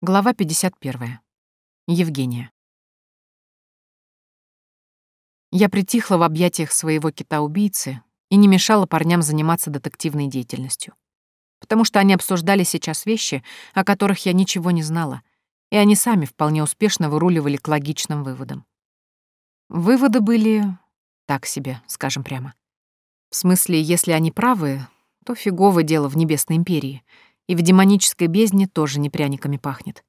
Глава 51. Евгения. Я притихла в объятиях своего кита-убийцы и не мешала парням заниматься детективной деятельностью. Потому что они обсуждали сейчас вещи, о которых я ничего не знала, и они сами вполне успешно выруливали к логичным выводам. Выводы были так себе, скажем прямо. В смысле, если они правы, то фигово дело в Небесной Империи, и в демонической бездне тоже не пряниками пахнет.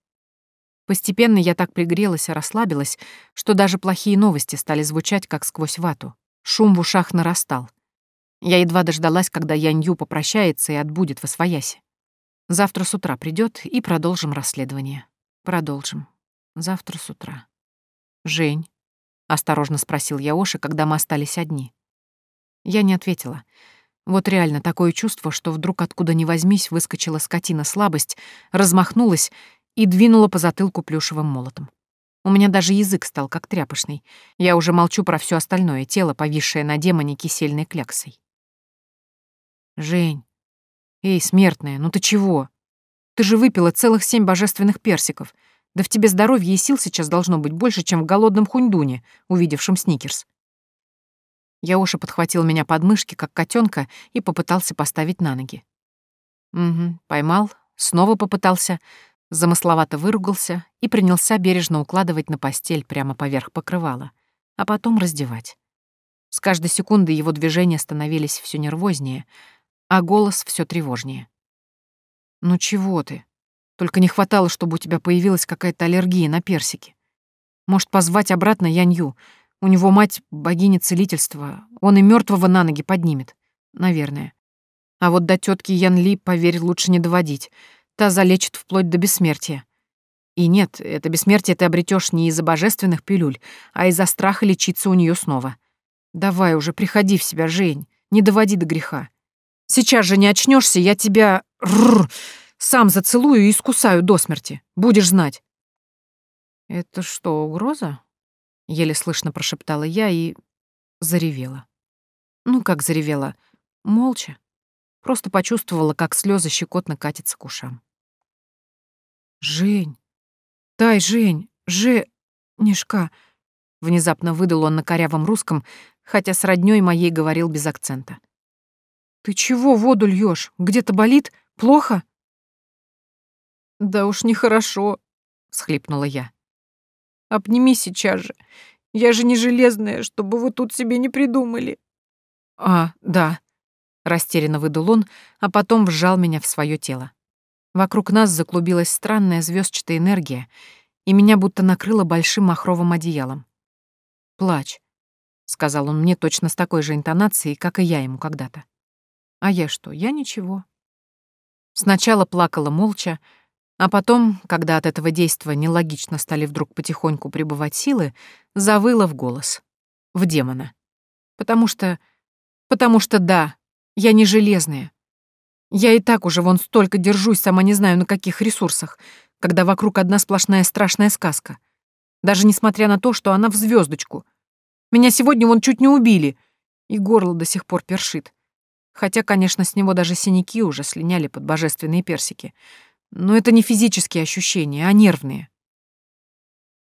Постепенно я так пригрелась и расслабилась, что даже плохие новости стали звучать как сквозь вату. Шум в ушах нарастал. Я едва дождалась, когда Янью попрощается и отбудет во свояси. Завтра с утра придет и продолжим расследование. Продолжим. Завтра с утра. Жень, осторожно спросил я Оши, когда мы остались одни. Я не ответила. Вот реально такое чувство, что вдруг откуда ни возьмись выскочила скотина слабость, размахнулась и двинула по затылку плюшевым молотом. У меня даже язык стал как тряпочный. Я уже молчу про все остальное тело, повисшее на демоне кисельной кляксой. «Жень, эй, смертная, ну ты чего? Ты же выпила целых семь божественных персиков. Да в тебе здоровья и сил сейчас должно быть больше, чем в голодном хуньдуне, увидевшем сникерс. Яоша подхватил меня под мышки, как котенка, и попытался поставить на ноги. Угу, поймал, снова попытался, замысловато выругался и принялся бережно укладывать на постель прямо поверх покрывала, а потом раздевать. С каждой секундой его движения становились все нервознее, а голос все тревожнее. «Ну чего ты? Только не хватало, чтобы у тебя появилась какая-то аллергия на персики. Может, позвать обратно Янью? У него мать — богиня целительства. Он и мертвого на ноги поднимет. Наверное. А вот до тетки Ян Ли, поверь, лучше не доводить. Та залечит вплоть до бессмертия. И нет, это бессмертие ты обретешь не из-за божественных пилюль, а из-за страха лечиться у нее снова. Давай уже, приходи в себя, Жень. Не доводи до греха. Сейчас же не очнешься, я тебя... Рррр, сам зацелую и искусаю до смерти. Будешь знать». «Это что, угроза?» — еле слышно прошептала я и заревела. Ну, как заревела? Молча. Просто почувствовала, как слезы щекотно катятся к ушам. «Жень! Дай, Жень! Же... Нишка!» Внезапно выдал он на корявом русском, хотя с роднёй моей говорил без акцента. «Ты чего воду льёшь? Где-то болит? Плохо?» «Да уж нехорошо», — всхлипнула я. «Обними сейчас же. Я же не железная, чтобы вы тут себе не придумали». «А, да», — растерянно выдул он, а потом вжал меня в свое тело. Вокруг нас заклубилась странная звездчатая энергия, и меня будто накрыло большим махровым одеялом. «Плачь», — сказал он мне точно с такой же интонацией, как и я ему когда-то. А я что, я ничего. Сначала плакала молча, а потом, когда от этого действа нелогично стали вдруг потихоньку прибывать силы, завыла в голос. В демона. Потому что... Потому что да, я не железная. Я и так уже вон столько держусь, сама не знаю на каких ресурсах, когда вокруг одна сплошная страшная сказка. Даже несмотря на то, что она в звездочку. Меня сегодня вон чуть не убили, и горло до сих пор першит. Хотя, конечно, с него даже синяки уже слиняли под божественные персики — но это не физические ощущения, а нервные.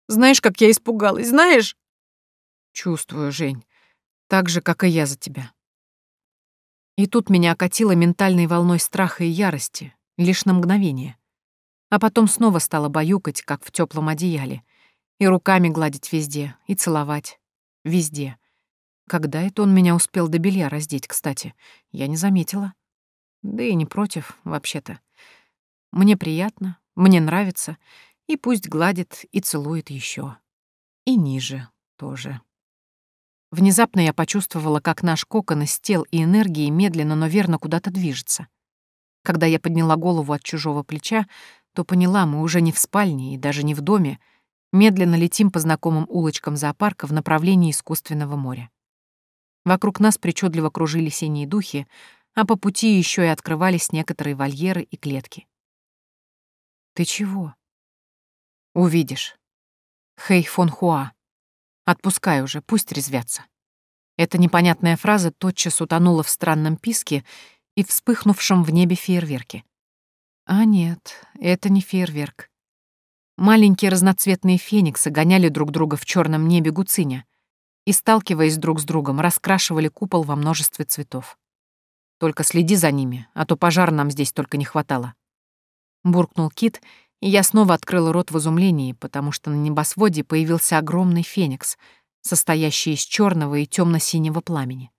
Знаешь, как я испугалась, знаешь? Чувствую, Жень. Так же, как и я за тебя. И тут меня окатило ментальной волной страха и ярости, лишь на мгновение. А потом снова стало баюкать, как в теплом одеяле, и руками гладить везде, и целовать. Везде. Когда это он меня успел до белья раздеть, кстати, я не заметила. Да и не против, вообще-то. Мне приятно, мне нравится, и пусть гладит и целует еще. И ниже тоже. Внезапно я почувствовала, как наш кокон из тел и энергии медленно, но верно куда-то движется. Когда я подняла голову от чужого плеча, то поняла, мы уже не в спальне и даже не в доме, медленно летим по знакомым улочкам зоопарка в направлении искусственного моря. Вокруг нас причудливо кружили синие духи, а по пути еще и открывались некоторые вольеры и клетки. Ты чего? Увидишь. Хэй фон Хуа. Отпускай уже, пусть резвятся. Эта непонятная фраза тотчас утонула в странном писке и вспыхнувшем в небе фейерверке. А нет, это не фейерверк. Маленькие разноцветные фениксы гоняли друг друга в черном небе гуциня и, сталкиваясь друг с другом, раскрашивали купол во множестве цветов. Только следи за ними, а то пожар нам здесь только не хватало. Буркнул Кит, и я снова открыла рот в изумлении, потому что на небосводе появился огромный феникс, состоящий из черного и темно-синего пламени.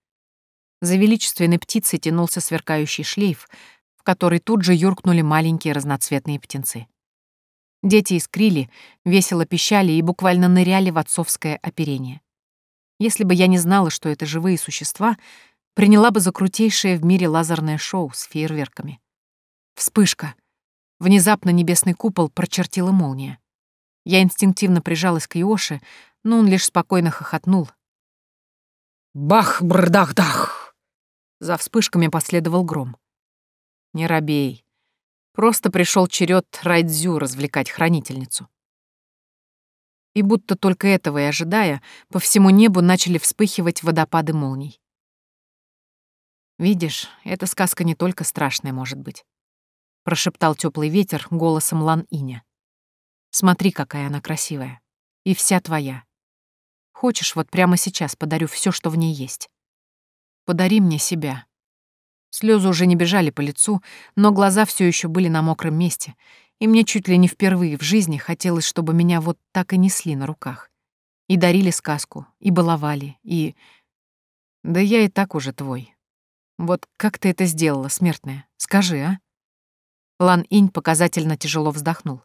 За величественной птицей тянулся сверкающий шлейф, в который тут же юркнули маленькие разноцветные птенцы. Дети искрили, весело пищали и буквально ныряли в отцовское оперение. Если бы я не знала, что это живые существа, приняла бы за крутейшее в мире лазерное шоу с фейерверками. Вспышка. Внезапно небесный купол прочертила молния. Я инстинктивно прижалась к Йоши, но он лишь спокойно хохотнул. «Бах-брдах-дах!» За вспышками последовал гром. Не робей. Просто пришел черед Райдзю развлекать хранительницу. И будто только этого и ожидая, по всему небу начали вспыхивать водопады молний. «Видишь, эта сказка не только страшная может быть», — прошептал теплый ветер голосом Лан-Иня. «Смотри, какая она красивая. И вся твоя. Хочешь, вот прямо сейчас подарю все, что в ней есть. Подари мне себя. Слезы уже не бежали по лицу, но глаза все еще были на мокром месте, и мне чуть ли не впервые в жизни хотелось, чтобы меня вот так и несли на руках. И дарили сказку, и баловали, и... Да я и так уже твой. Вот как ты это сделала, смертная? Скажи, а? Лан Инь показательно тяжело вздохнул.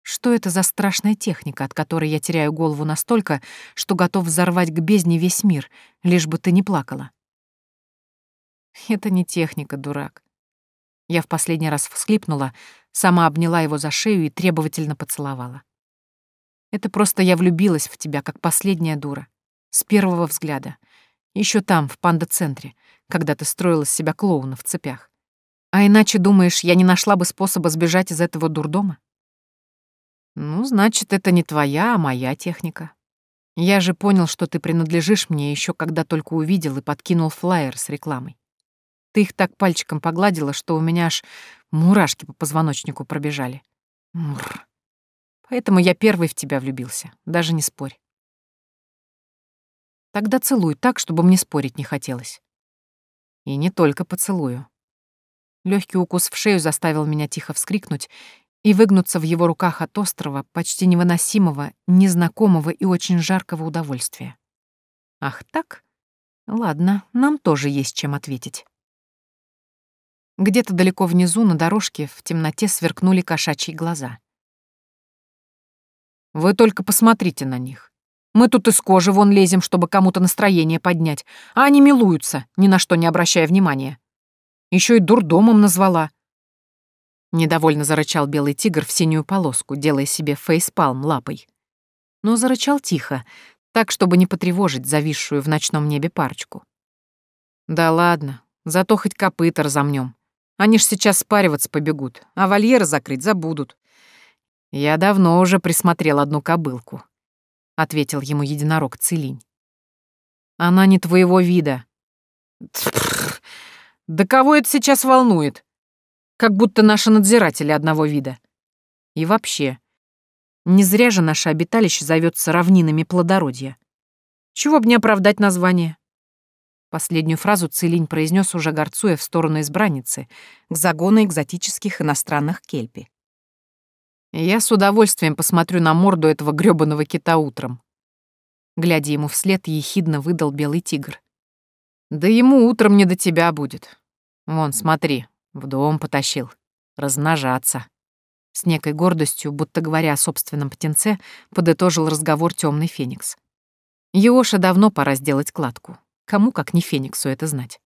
Что это за страшная техника, от которой я теряю голову настолько, что готов взорвать к бездне весь мир, лишь бы ты не плакала? Это не техника, дурак. Я в последний раз всхлипнула, сама обняла его за шею и требовательно поцеловала. Это просто я влюбилась в тебя, как последняя дура. С первого взгляда. Еще там, в панда-центре, когда ты строила из себя клоуна в цепях. А иначе, думаешь, я не нашла бы способа сбежать из этого дурдома? Ну, значит, это не твоя, а моя техника. Я же понял, что ты принадлежишь мне еще когда только увидел и подкинул флаер с рекламой. Ты их так пальчиком погладила, что у меня аж мурашки по позвоночнику пробежали. Мур. Поэтому я первый в тебя влюбился, даже не спорь. Тогда целуй так, чтобы мне спорить не хотелось. И не только поцелую. Легкий укус в шею заставил меня тихо вскрикнуть и выгнуться в его руках от острого, почти невыносимого, незнакомого и очень жаркого удовольствия. Ах так? Ладно, нам тоже есть чем ответить. Где-то далеко внизу на дорожке в темноте сверкнули кошачьи глаза. «Вы только посмотрите на них. Мы тут из кожи вон лезем, чтобы кому-то настроение поднять, а они милуются, ни на что не обращая внимания. Еще и дурдомом назвала». Недовольно зарычал белый тигр в синюю полоску, делая себе фейспалм лапой. Но зарычал тихо, так, чтобы не потревожить зависшую в ночном небе парочку. «Да ладно, зато хоть копыта разомнем. Они ж сейчас спариваться побегут, а вольеры закрыть забудут. Я давно уже присмотрел одну кобылку, — ответил ему единорог Целинь. Она не твоего вида. Да кого это сейчас волнует? Как будто наши надзиратели одного вида. И вообще, не зря же наше обиталище зовется равнинами плодородия. Чего бы не оправдать название? Последнюю фразу Целинь произнес уже горцуя в сторону избранницы, к загону экзотических иностранных кельпи. «Я с удовольствием посмотрю на морду этого грёбаного кита утром». Глядя ему вслед, ехидно выдал белый тигр. «Да ему утром не до тебя будет. Вон, смотри, в дом потащил. Размножаться». С некой гордостью, будто говоря о собственном птенце, подытожил разговор темный феникс. Еоша давно пора сделать кладку. Кому, как не Фениксу, это знать?